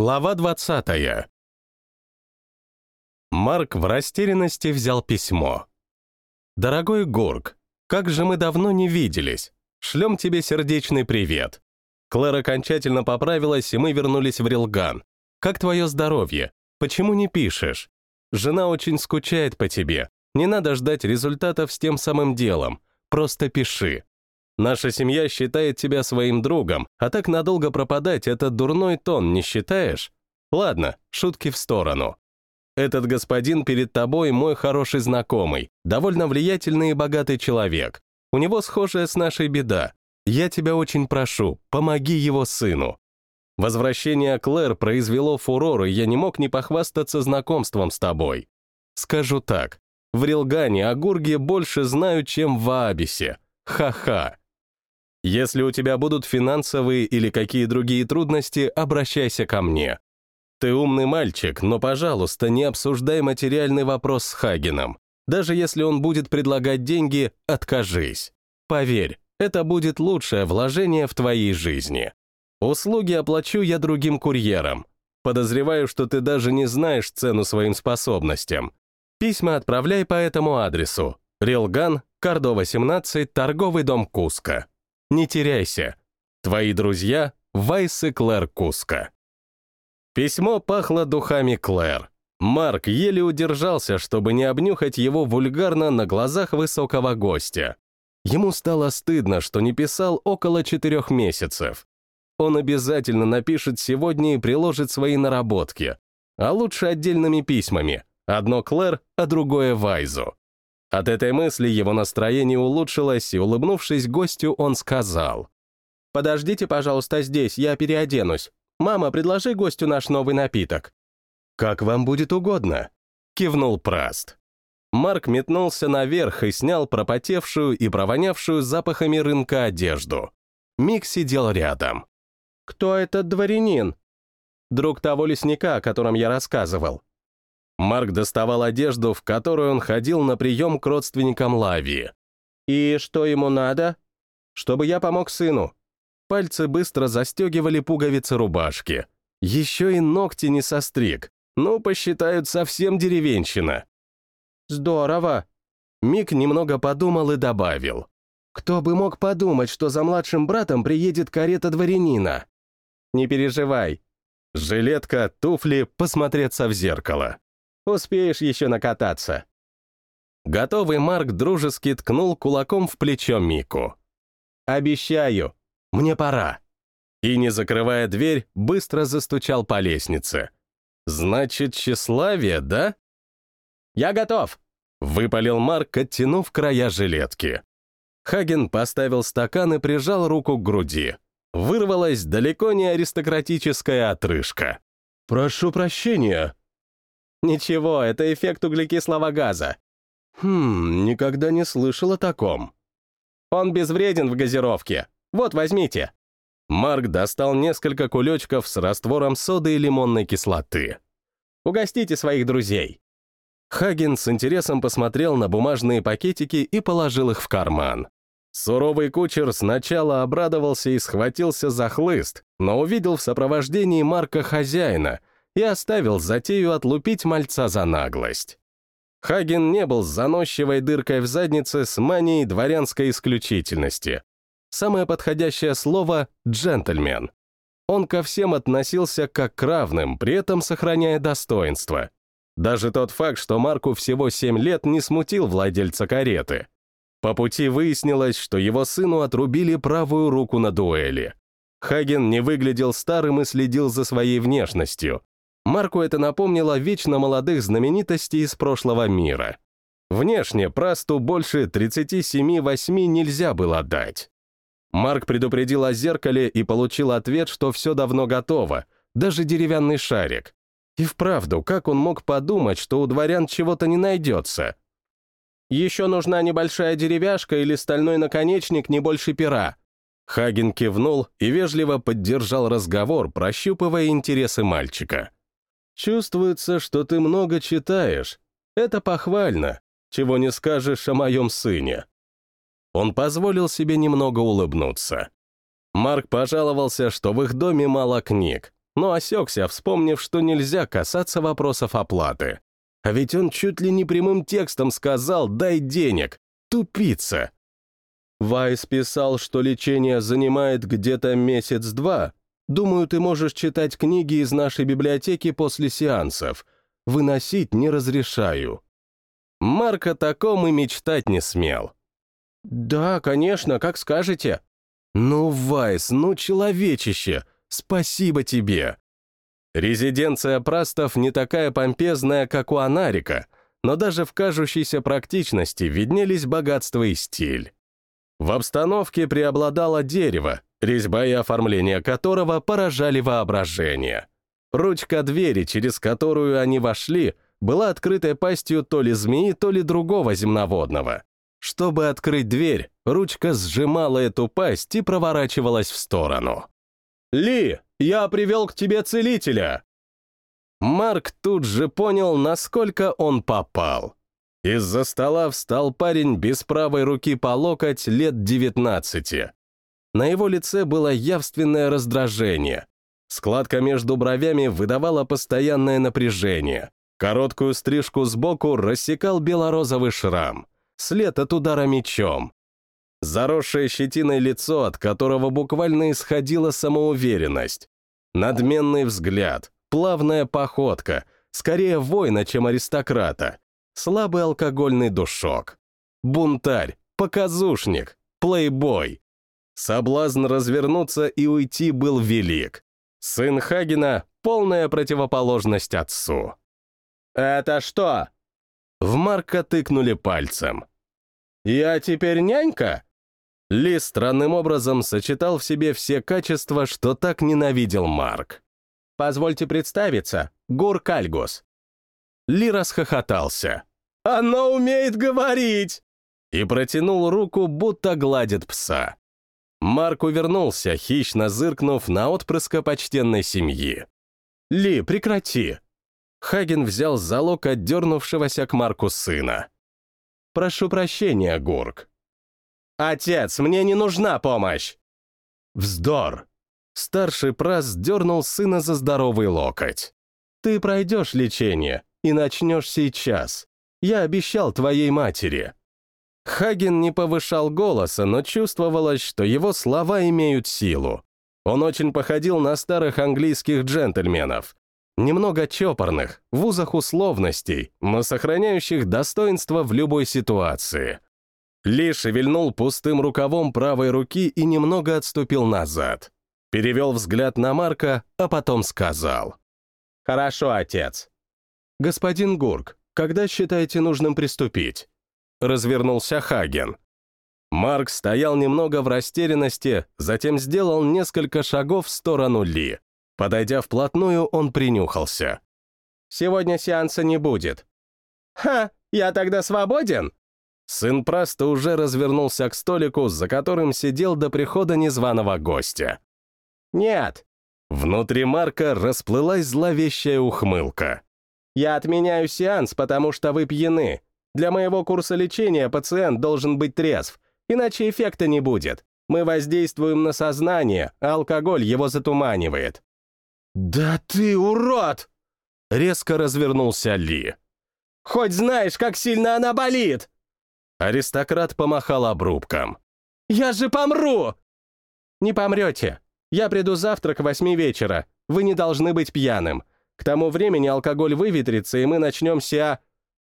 Глава 20. Марк в растерянности взял письмо. «Дорогой Гурк, как же мы давно не виделись. Шлем тебе сердечный привет. Клэр окончательно поправилась, и мы вернулись в Рилган. Как твое здоровье? Почему не пишешь? Жена очень скучает по тебе. Не надо ждать результатов с тем самым делом. Просто пиши. Наша семья считает тебя своим другом, а так надолго пропадать — это дурной тон, не считаешь? Ладно, шутки в сторону. Этот господин перед тобой мой хороший знакомый, довольно влиятельный и богатый человек. У него схожая с нашей беда. Я тебя очень прошу, помоги его сыну. Возвращение Клэр произвело фурор, и я не мог не похвастаться знакомством с тобой. Скажу так, в Рилгане о Гурге больше знаю, чем в Аабисе. Ха-ха. Если у тебя будут финансовые или какие другие трудности, обращайся ко мне. Ты умный мальчик, но, пожалуйста, не обсуждай материальный вопрос с Хагеном. Даже если он будет предлагать деньги, откажись. Поверь, это будет лучшее вложение в твоей жизни. Услуги оплачу я другим курьерам. Подозреваю, что ты даже не знаешь цену своим способностям. Письма отправляй по этому адресу. Рилган, Кордова, 17, торговый дом Куска. Не теряйся. Твои друзья — Вайс и Клэр Куска. Письмо пахло духами Клэр. Марк еле удержался, чтобы не обнюхать его вульгарно на глазах высокого гостя. Ему стало стыдно, что не писал около четырех месяцев. Он обязательно напишет сегодня и приложит свои наработки, а лучше отдельными письмами. Одно Клэр, а другое Вайзу. От этой мысли его настроение улучшилось, и, улыбнувшись гостю, он сказал. «Подождите, пожалуйста, здесь, я переоденусь. Мама, предложи гостю наш новый напиток». «Как вам будет угодно», — кивнул Праст. Марк метнулся наверх и снял пропотевшую и провонявшую запахами рынка одежду. Мик сидел рядом. «Кто этот дворянин?» «Друг того лесника, о котором я рассказывал. Марк доставал одежду, в которую он ходил на прием к родственникам Лавии. «И что ему надо?» «Чтобы я помог сыну». Пальцы быстро застегивали пуговицы рубашки. Еще и ногти не состриг. Ну, посчитают совсем деревенщина. «Здорово!» Мик немного подумал и добавил. «Кто бы мог подумать, что за младшим братом приедет карета дворянина?» «Не переживай». Жилетка, туфли, посмотреться в зеркало. Успеешь еще накататься». Готовый Марк дружески ткнул кулаком в плечо Мику. «Обещаю, мне пора». И, не закрывая дверь, быстро застучал по лестнице. «Значит, тщеславие, да?» «Я готов!» — выпалил Марк, оттянув края жилетки. Хаген поставил стакан и прижал руку к груди. Вырвалась далеко не аристократическая отрыжка. «Прошу прощения», Ничего, это эффект углекислого газа. Хм, никогда не слышал о таком. Он безвреден в газировке. Вот, возьмите. Марк достал несколько кулечков с раствором соды и лимонной кислоты. Угостите своих друзей. Хаген с интересом посмотрел на бумажные пакетики и положил их в карман. Суровый кучер сначала обрадовался и схватился за хлыст, но увидел в сопровождении Марка хозяина и оставил затею отлупить мальца за наглость. Хаген не был заносчивой дыркой в заднице с манией дворянской исключительности. Самое подходящее слово — джентльмен. Он ко всем относился как к равным, при этом сохраняя достоинство. Даже тот факт, что Марку всего 7 лет, не смутил владельца кареты. По пути выяснилось, что его сыну отрубили правую руку на дуэли. Хаген не выглядел старым и следил за своей внешностью. Марку это напомнило вечно молодых знаменитостей из прошлого мира. Внешне Прасту больше 37-8 нельзя было дать. Марк предупредил о зеркале и получил ответ, что все давно готово, даже деревянный шарик. И вправду, как он мог подумать, что у дворян чего-то не найдется? Еще нужна небольшая деревяшка или стальной наконечник не больше пера. Хаген кивнул и вежливо поддержал разговор, прощупывая интересы мальчика. Чувствуется, что ты много читаешь. Это похвально. Чего не скажешь о моем сыне. Он позволил себе немного улыбнуться. Марк пожаловался, что в их доме мало книг. но осекся, вспомнив, что нельзя касаться вопросов оплаты. А ведь он чуть ли не прямым текстом сказал «дай денег». Тупица. Вайс писал, что лечение занимает где-то месяц-два. Думаю, ты можешь читать книги из нашей библиотеки после сеансов. Выносить не разрешаю. Марк о таком и мечтать не смел. «Да, конечно, как скажете». «Ну, Вайс, ну, человечище, спасибо тебе». Резиденция Прастов не такая помпезная, как у Анарика, но даже в кажущейся практичности виднелись богатство и стиль. В обстановке преобладало дерево, резьба и оформление которого поражали воображение. Ручка двери, через которую они вошли, была открытой пастью то ли змеи, то ли другого земноводного. Чтобы открыть дверь, ручка сжимала эту пасть и проворачивалась в сторону. «Ли, я привел к тебе целителя!» Марк тут же понял, насколько он попал. Из-за стола встал парень без правой руки по локоть лет 19. На его лице было явственное раздражение. Складка между бровями выдавала постоянное напряжение. Короткую стрижку сбоку рассекал белорозовый шрам. След от удара мечом. Заросшее щетиной лицо, от которого буквально исходила самоуверенность. Надменный взгляд, плавная походка, скорее воина, чем аристократа слабый алкогольный душок. Бунтарь, показушник, плейбой. Соблазн развернуться и уйти был велик. Сын Хагена — полная противоположность отцу. «Это что?» В Марка тыкнули пальцем. «Я теперь нянька?» Ли странным образом сочетал в себе все качества, что так ненавидел Марк. «Позвольте представиться, Гур Кальгус». Ли расхохотался. Оно умеет говорить!» И протянул руку, будто гладит пса. Марк увернулся, хищно зыркнув на отпрыска почтенной семьи. «Ли, прекрати!» Хаген взял залог отдернувшегося к Марку сына. «Прошу прощения, Гурк». «Отец, мне не нужна помощь!» «Вздор!» Старший прас дернул сына за здоровый локоть. «Ты пройдешь лечение и начнешь сейчас. Я обещал твоей матери». Хаген не повышал голоса, но чувствовалось, что его слова имеют силу. Он очень походил на старых английских джентльменов. Немного чопорных, в узах условностей, но сохраняющих достоинство в любой ситуации. Ли шевельнул пустым рукавом правой руки и немного отступил назад. Перевел взгляд на Марка, а потом сказал. «Хорошо, отец». «Господин Гурк, когда считаете нужным приступить?» Развернулся Хаген. Марк стоял немного в растерянности, затем сделал несколько шагов в сторону Ли. Подойдя вплотную, он принюхался. «Сегодня сеанса не будет». «Ха, я тогда свободен?» Сын просто уже развернулся к столику, за которым сидел до прихода незваного гостя. «Нет». Внутри Марка расплылась зловещая ухмылка. Я отменяю сеанс, потому что вы пьяны. Для моего курса лечения пациент должен быть трезв, иначе эффекта не будет. Мы воздействуем на сознание, а алкоголь его затуманивает». «Да ты урод!» Резко развернулся Ли. «Хоть знаешь, как сильно она болит!» Аристократ помахал обрубком. «Я же помру!» «Не помрете. Я приду завтра к восьми вечера. Вы не должны быть пьяным. К тому времени алкоголь выветрится, и мы начнем ся...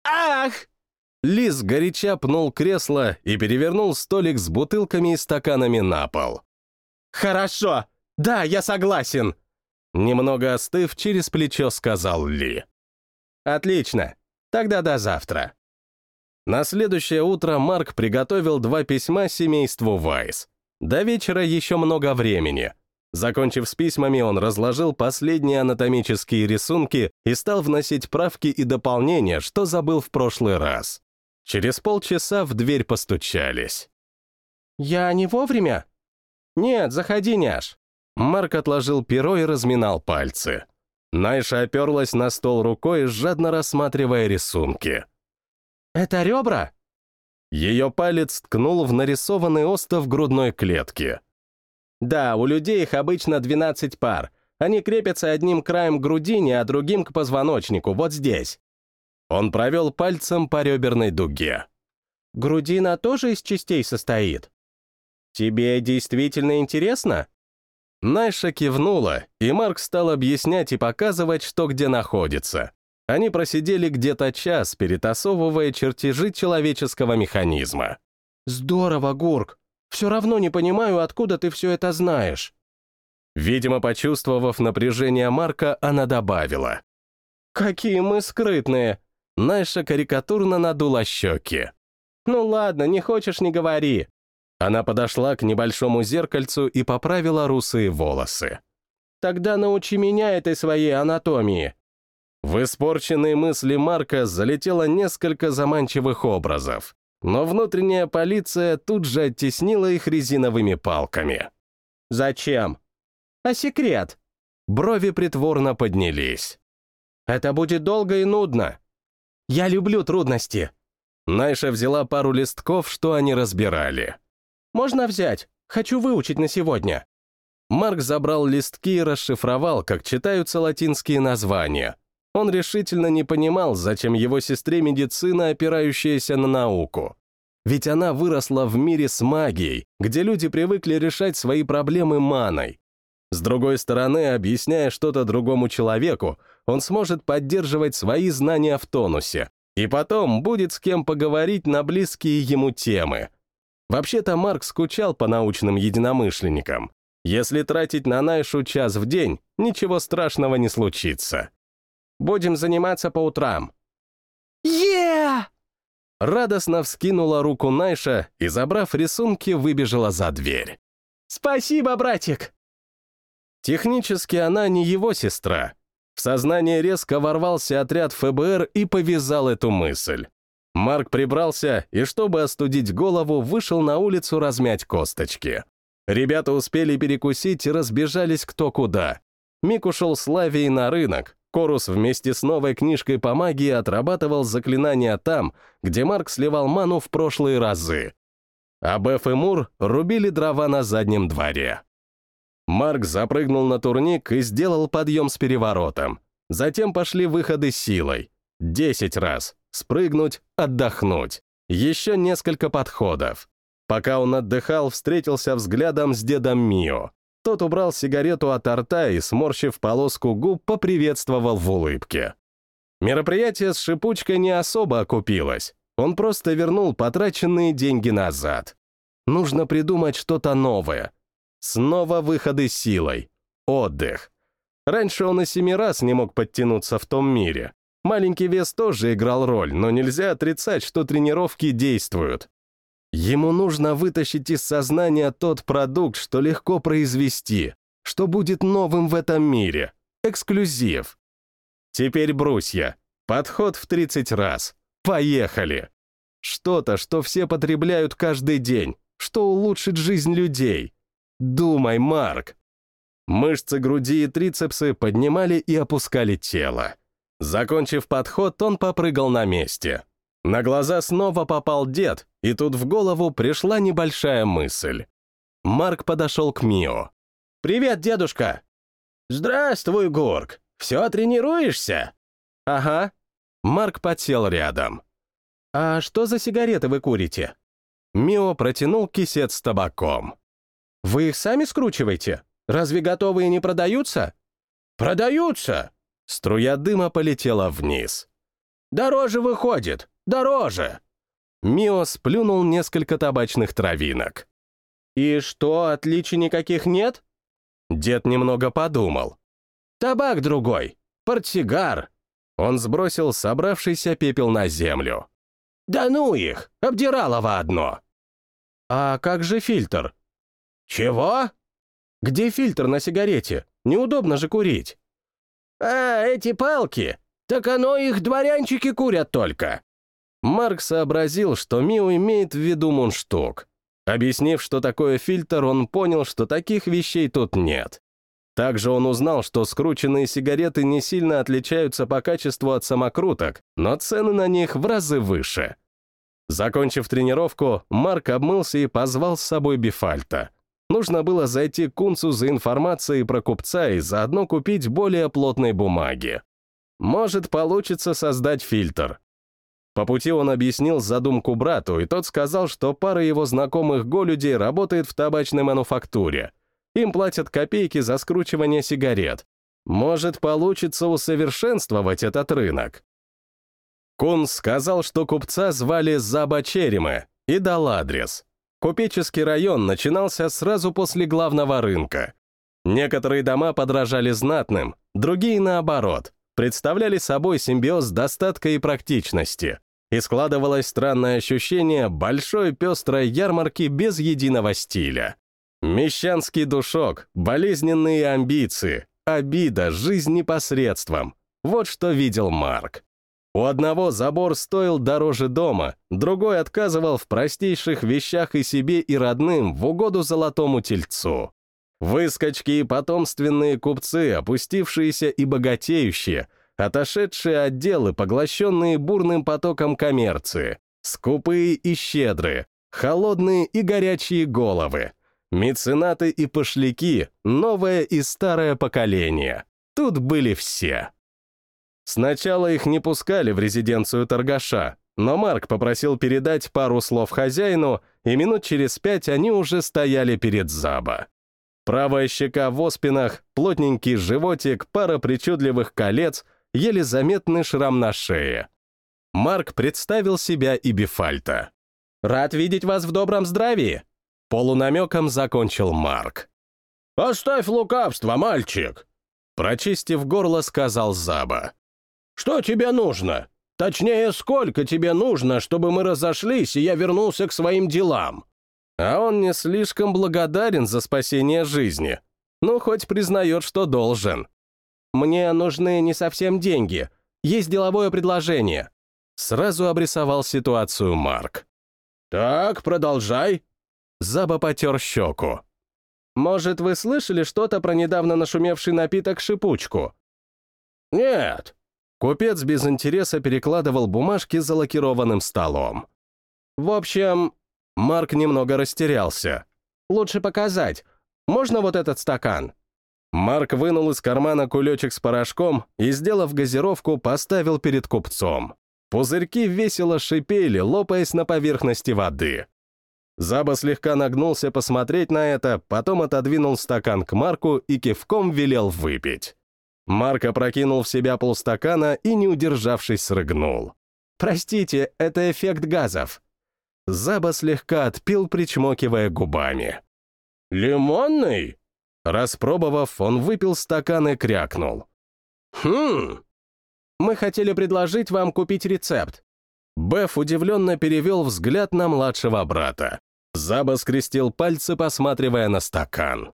Ах! Лис горяча пнул кресло и перевернул столик с бутылками и стаканами на пол. «Хорошо! Да, я согласен!» Немного остыв, через плечо сказал Ли. «Отлично. Тогда до завтра». На следующее утро Марк приготовил два письма семейству Вайс. До вечера еще много времени — Закончив с письмами, он разложил последние анатомические рисунки и стал вносить правки и дополнения, что забыл в прошлый раз. Через полчаса в дверь постучались. «Я не вовремя?» «Нет, заходи, няш». Марк отложил перо и разминал пальцы. Найша оперлась на стол рукой, жадно рассматривая рисунки. «Это ребра?» Ее палец ткнул в нарисованный остов грудной клетки. Да, у людей их обычно 12 пар, Они крепятся одним краем к грудине, а другим к позвоночнику, вот здесь. Он провел пальцем по реберной дуге. Грудина тоже из частей состоит. Тебе действительно интересно? Найша кивнула, и Марк стал объяснять и показывать, что где находится. Они просидели где-то час, перетасовывая чертежи человеческого механизма. «Здорово, Гурк. Все равно не понимаю, откуда ты все это знаешь». Видимо, почувствовав напряжение Марка, она добавила. «Какие мы скрытные!» Найша карикатурно надула щеки. «Ну ладно, не хочешь, не говори». Она подошла к небольшому зеркальцу и поправила русые волосы. «Тогда научи меня этой своей анатомии». В испорченные мысли Марка залетело несколько заманчивых образов, но внутренняя полиция тут же оттеснила их резиновыми палками. «Зачем?» «А секрет?» Брови притворно поднялись. «Это будет долго и нудно». «Я люблю трудности». Найша взяла пару листков, что они разбирали. «Можно взять? Хочу выучить на сегодня». Марк забрал листки и расшифровал, как читаются латинские названия. Он решительно не понимал, зачем его сестре медицина, опирающаяся на науку. Ведь она выросла в мире с магией, где люди привыкли решать свои проблемы маной. С другой стороны, объясняя что-то другому человеку, он сможет поддерживать свои знания в тонусе, и потом будет с кем поговорить на близкие ему темы. Вообще-то Марк скучал по научным единомышленникам. Если тратить на Найшу час в день, ничего страшного не случится. Будем заниматься по утрам. е Радостно вскинула руку Найша и, забрав рисунки, выбежала за дверь. «Спасибо, братик!» Технически она не его сестра. В сознание резко ворвался отряд ФБР и повязал эту мысль. Марк прибрался и, чтобы остудить голову, вышел на улицу размять косточки. Ребята успели перекусить и разбежались кто куда. Мик ушел с Лавией на рынок. Корус вместе с новой книжкой по магии отрабатывал заклинания там, где Марк сливал ману в прошлые разы. А Беф и Мур рубили дрова на заднем дворе. Марк запрыгнул на турник и сделал подъем с переворотом. Затем пошли выходы силой. Десять раз. Спрыгнуть, отдохнуть. Еще несколько подходов. Пока он отдыхал, встретился взглядом с дедом Мио. Тот убрал сигарету от рта и, сморщив полоску губ, поприветствовал в улыбке. Мероприятие с шипучкой не особо окупилось. Он просто вернул потраченные деньги назад. Нужно придумать что-то новое, Снова выходы силой. Отдых. Раньше он и семи раз не мог подтянуться в том мире. Маленький вес тоже играл роль, но нельзя отрицать, что тренировки действуют. Ему нужно вытащить из сознания тот продукт, что легко произвести, что будет новым в этом мире. Эксклюзив. Теперь брусья. Подход в 30 раз. Поехали. Что-то, что все потребляют каждый день, что улучшит жизнь людей. Думай, Марк!» Мышцы груди и трицепсы поднимали и опускали тело. Закончив подход, он попрыгал на месте. На глаза снова попал дед, и тут в голову пришла небольшая мысль. Марк подошел к Мио. «Привет, дедушка!» «Здравствуй, Горг! Все тренируешься?» «Ага». Марк подсел рядом. «А что за сигареты вы курите?» Мио протянул кисет с табаком. Вы их сами скручиваете? Разве готовые не продаются? Продаются! Струя дыма полетела вниз. Дороже выходит, дороже! Мио сплюнул несколько табачных травинок. «И что, отличий никаких нет?» Дед немного подумал. «Табак другой, портсигар». Он сбросил собравшийся пепел на землю. «Да ну их, обдиралово одно». «А как же фильтр? «Чего?» «Где фильтр на сигарете? Неудобно же курить». «А, эти палки? Так оно их дворянчики курят только». Марк сообразил, что Мио имеет в виду мундштук. Объяснив, что такое фильтр, он понял, что таких вещей тут нет. Также он узнал, что скрученные сигареты не сильно отличаются по качеству от самокруток, но цены на них в разы выше. Закончив тренировку, Марк обмылся и позвал с собой Бифальта. Нужно было зайти к Кунцу за информацией про купца и заодно купить более плотной бумаги. Может, получится создать фильтр. По пути он объяснил задумку брату, и тот сказал, что пара его знакомых голюдей работает в табачной мануфактуре. Им платят копейки за скручивание сигарет. Может, получится усовершенствовать этот рынок. Кун сказал, что купца звали Заба Черемы, и дал адрес. Купеческий район начинался сразу после главного рынка. Некоторые дома подражали знатным, другие, наоборот, представляли собой симбиоз достатка и практичности. И складывалось странное ощущение большой пестрой ярмарки без единого стиля. Мещанский душок, болезненные амбиции, обида, жизнь непосредством. Вот что видел Марк. У одного забор стоил дороже дома, другой отказывал в простейших вещах и себе, и родным в угоду золотому тельцу. Выскочки и потомственные купцы, опустившиеся и богатеющие, отошедшие отделы, поглощенные бурным потоком коммерции, скупые и щедрые, холодные и горячие головы, меценаты и пошляки, новое и старое поколение. Тут были все. Сначала их не пускали в резиденцию торгаша, но Марк попросил передать пару слов хозяину, и минут через пять они уже стояли перед Заба. Правая щека в оспинах, плотненький животик, пара причудливых колец, еле заметный шрам на шее. Марк представил себя и Бифальта. «Рад видеть вас в добром здравии!» Полунамеком закончил Марк. «Оставь лукавство, мальчик!» Прочистив горло, сказал Заба. Что тебе нужно? Точнее, сколько тебе нужно, чтобы мы разошлись, и я вернулся к своим делам?» А он не слишком благодарен за спасение жизни. Ну, хоть признает, что должен. «Мне нужны не совсем деньги. Есть деловое предложение». Сразу обрисовал ситуацию Марк. «Так, продолжай». Заба потер щеку. «Может, вы слышали что-то про недавно нашумевший напиток «Шипучку»?» «Нет», Купец без интереса перекладывал бумажки за лакированным столом. В общем, Марк немного растерялся. «Лучше показать. Можно вот этот стакан?» Марк вынул из кармана кулечек с порошком и, сделав газировку, поставил перед купцом. Пузырьки весело шипели, лопаясь на поверхности воды. Заба слегка нагнулся посмотреть на это, потом отодвинул стакан к Марку и кивком велел выпить. Марк опрокинул в себя полстакана и, не удержавшись, срыгнул. «Простите, это эффект газов». Заба слегка отпил, причмокивая губами. «Лимонный?» Распробовав, он выпил стакан и крякнул. «Хм...» «Мы хотели предложить вам купить рецепт». Беф удивленно перевел взгляд на младшего брата. Заба скрестил пальцы, посматривая на стакан.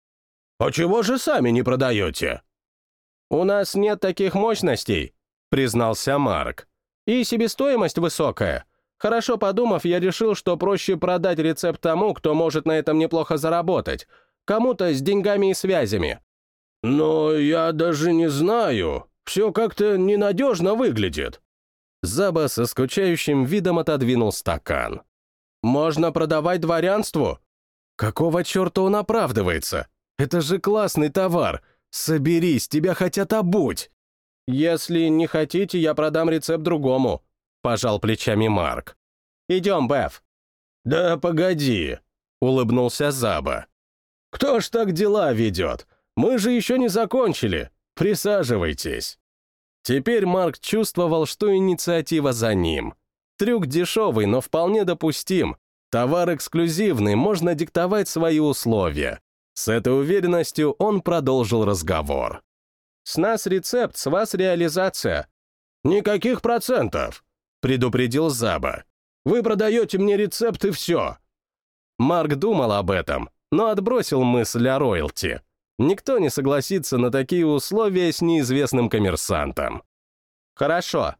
«А чего же сами не продаете?» «У нас нет таких мощностей», — признался Марк. «И себестоимость высокая. Хорошо подумав, я решил, что проще продать рецепт тому, кто может на этом неплохо заработать, кому-то с деньгами и связями». «Но я даже не знаю. Все как-то ненадежно выглядит». Заба со скучающим видом отодвинул стакан. «Можно продавать дворянству?» «Какого черта он оправдывается? Это же классный товар. «Соберись, тебя хотят обуть!» «Если не хотите, я продам рецепт другому», — пожал плечами Марк. «Идем, Беф». «Да погоди», — улыбнулся Заба. «Кто ж так дела ведет? Мы же еще не закончили. Присаживайтесь». Теперь Марк чувствовал, что инициатива за ним. Трюк дешевый, но вполне допустим. Товар эксклюзивный, можно диктовать свои условия. С этой уверенностью он продолжил разговор. «С нас рецепт, с вас реализация». «Никаких процентов», — предупредил Заба. «Вы продаете мне рецепт и все». Марк думал об этом, но отбросил мысль о роялти. Никто не согласится на такие условия с неизвестным коммерсантом. «Хорошо».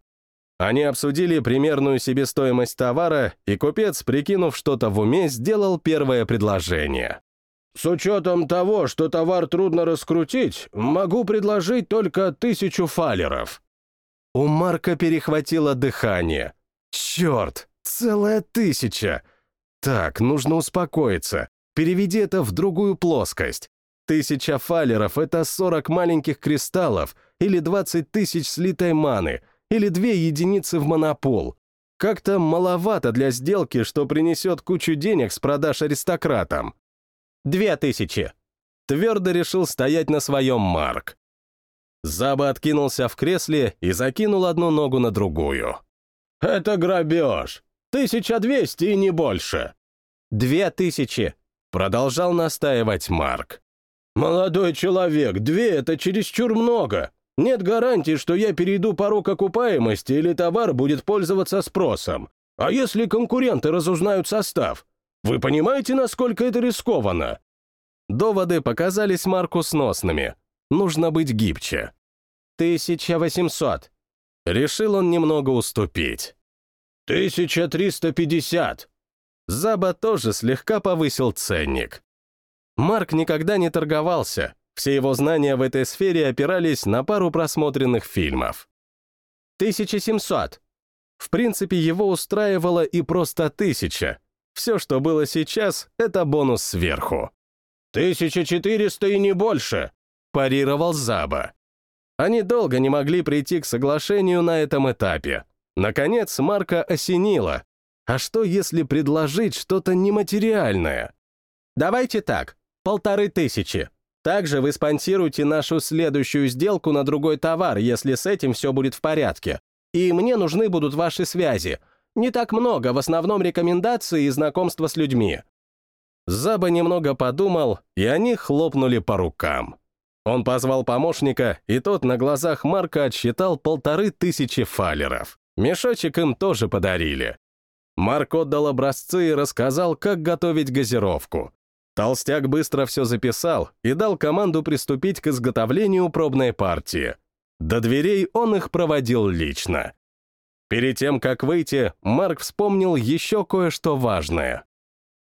Они обсудили примерную себестоимость товара, и купец, прикинув что-то в уме, сделал первое предложение. С учетом того, что товар трудно раскрутить, могу предложить только тысячу фалеров». У Марка перехватило дыхание. «Черт, целая тысяча!» Так, нужно успокоиться. Переведи это в другую плоскость. Тысяча фалеров — это 40 маленьких кристаллов, или 20 тысяч слитой маны, или две единицы в монопол. Как-то маловато для сделки, что принесет кучу денег с продаж аристократам. Две тысячи. Твердо решил стоять на своем Марк. Заба откинулся в кресле и закинул одну ногу на другую. «Это грабеж. Тысяча двести и не больше». «Две тысячи», — продолжал настаивать Марк. «Молодой человек, две — это чересчур много. Нет гарантии, что я перейду порог окупаемости или товар будет пользоваться спросом. А если конкуренты разузнают состав? Вы понимаете, насколько это рискованно?» Доводы показались Марку сносными. Нужно быть гибче. «Тысяча восемьсот». Решил он немного уступить. «Тысяча триста пятьдесят». Заба тоже слегка повысил ценник. Марк никогда не торговался, все его знания в этой сфере опирались на пару просмотренных фильмов. 1700. В принципе, его устраивало и просто тысяча. Все, что было сейчас, это бонус сверху. 1400 и не больше, парировал Заба. Они долго не могли прийти к соглашению на этом этапе. Наконец, Марка осенило. А что, если предложить что-то нематериальное? Давайте так, полторы тысячи. Также вы спонсируете нашу следующую сделку на другой товар, если с этим все будет в порядке. И мне нужны будут ваши связи. Не так много, в основном рекомендации и знакомства с людьми». Заба немного подумал, и они хлопнули по рукам. Он позвал помощника, и тот на глазах Марка отсчитал полторы тысячи фалеров. Мешочек им тоже подарили. Марк отдал образцы и рассказал, как готовить газировку. Толстяк быстро все записал и дал команду приступить к изготовлению пробной партии. До дверей он их проводил лично. Перед тем, как выйти, Марк вспомнил еще кое-что важное.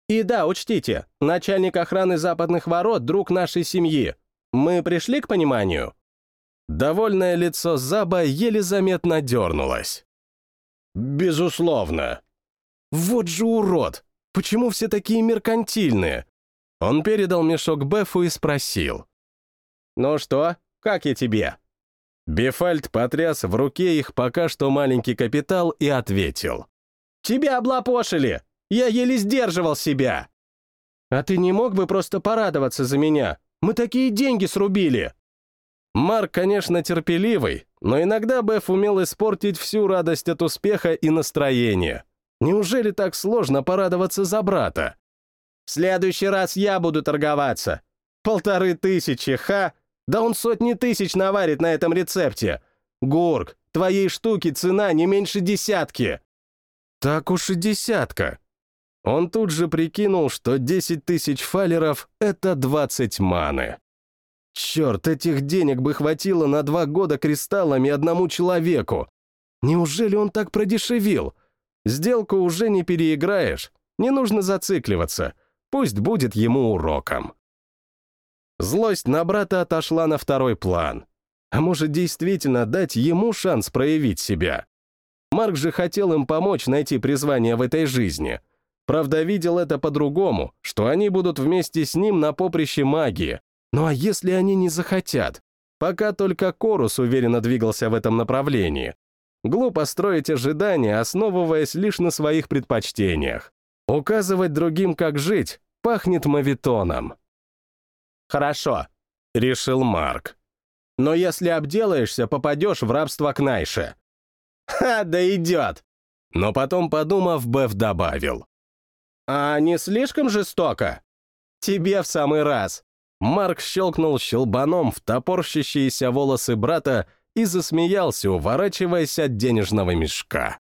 «И да, учтите, начальник охраны западных ворот — друг нашей семьи. Мы пришли к пониманию?» Довольное лицо Заба еле заметно дернулось. «Безусловно». «Вот же урод! Почему все такие меркантильные? Он передал мешок Бефу и спросил. «Ну что, как я тебе?» Бефальд потряс в руке их пока что маленький капитал и ответил. «Тебя облапошили! Я еле сдерживал себя!» «А ты не мог бы просто порадоваться за меня? Мы такие деньги срубили!» Марк, конечно, терпеливый, но иногда Беф умел испортить всю радость от успеха и настроения. Неужели так сложно порадоваться за брата? В следующий раз я буду торговаться. Полторы тысячи, ха? Да он сотни тысяч наварит на этом рецепте. Гурк, твоей штуки цена не меньше десятки. Так уж и десятка. Он тут же прикинул, что 10 тысяч фалеров — это 20 маны. Черт, этих денег бы хватило на два года кристаллами одному человеку. Неужели он так продешевил? Сделку уже не переиграешь, не нужно зацикливаться — Пусть будет ему уроком. Злость на брата отошла на второй план. А может, действительно дать ему шанс проявить себя? Марк же хотел им помочь найти призвание в этой жизни. Правда, видел это по-другому, что они будут вместе с ним на поприще магии. Ну а если они не захотят? Пока только Корус уверенно двигался в этом направлении. Глупо строить ожидания, основываясь лишь на своих предпочтениях. Указывать другим, как жить, пахнет мавитоном. «Хорошо», — решил Марк. «Но если обделаешься, попадешь в рабство к Найше». «Ха, да идет!» Но потом, подумав, Беф добавил. «А не слишком жестоко?» «Тебе в самый раз». Марк щелкнул щелбаном в топорщащиеся волосы брата и засмеялся, уворачиваясь от денежного мешка.